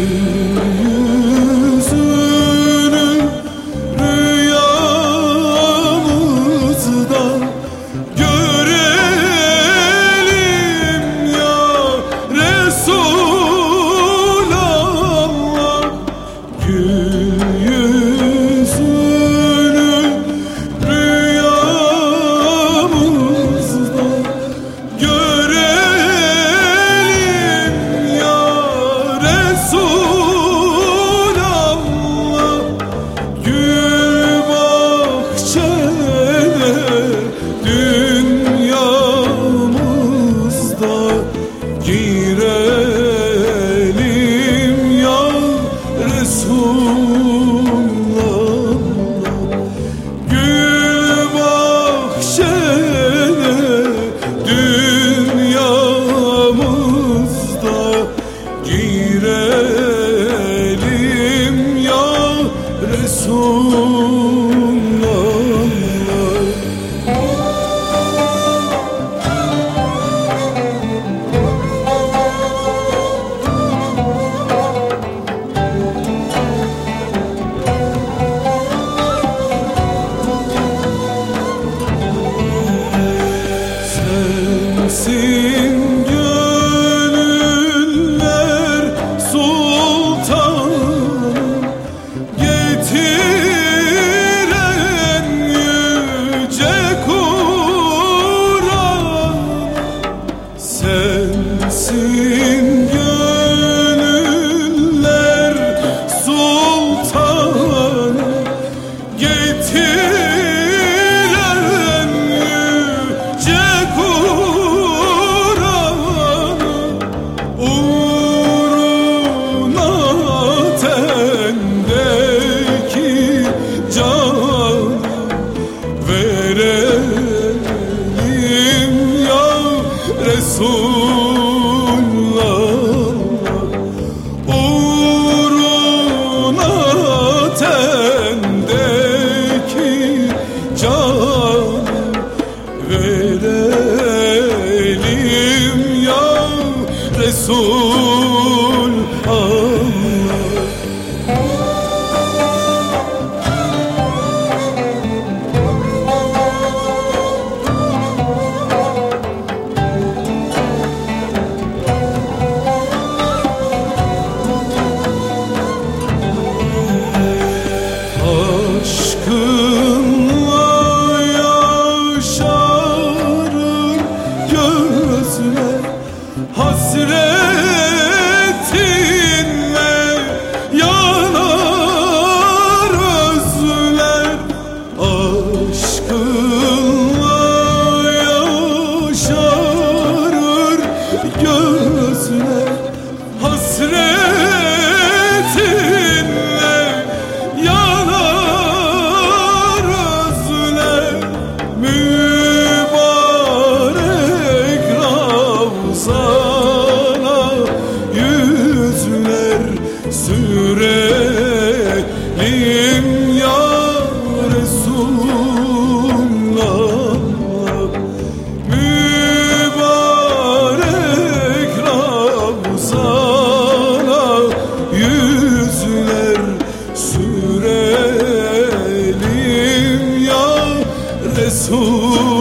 you. Gönüller to hasret. süreyim ya Resulallah. Mübarek Ravzana yüzler sürelim ya Resul